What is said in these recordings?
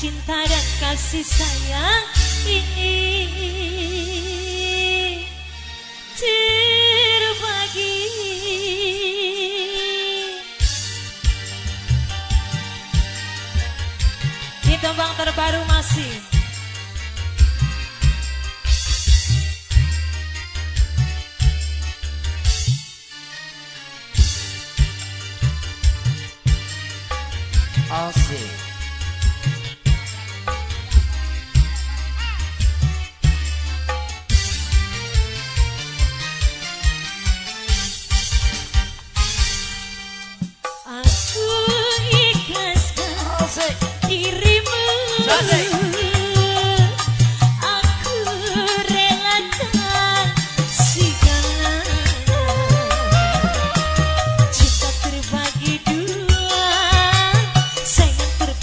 cinta dan kasih sayang ini. Terbagi Di tembang terbaru masih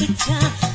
Kita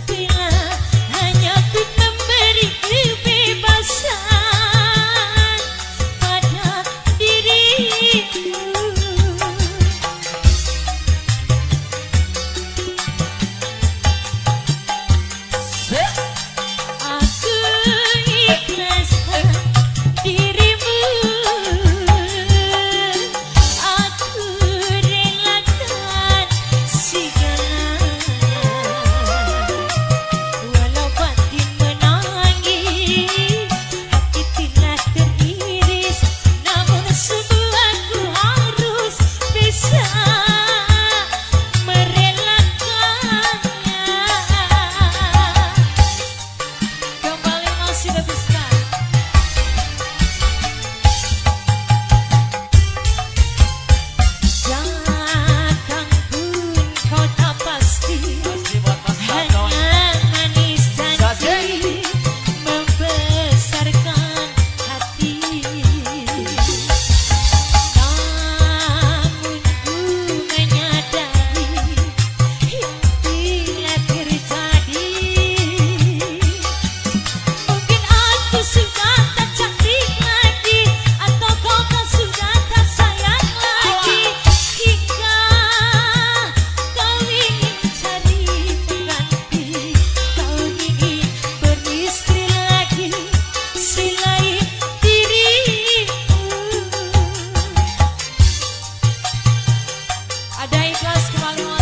come on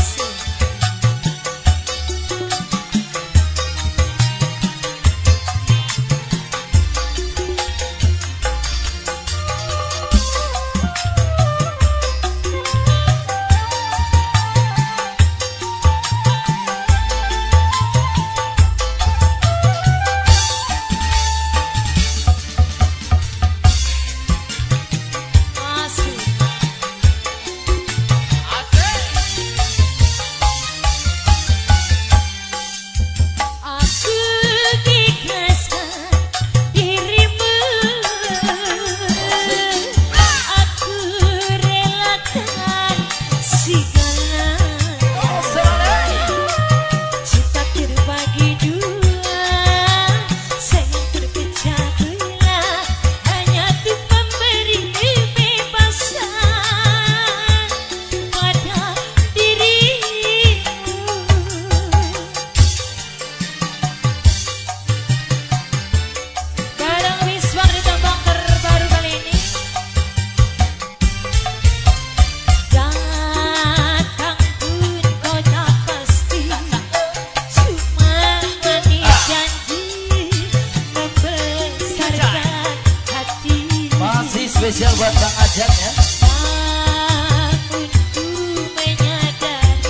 spesial buat Bang Ajat ya.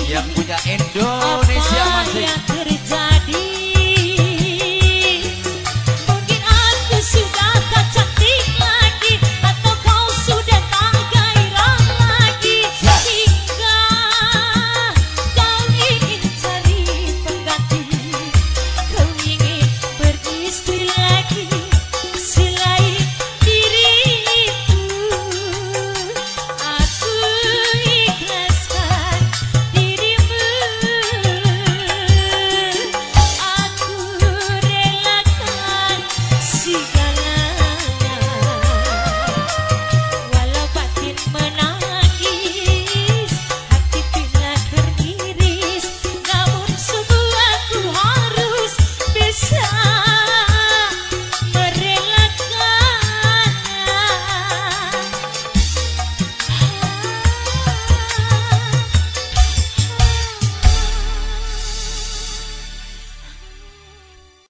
Yang punya Endo.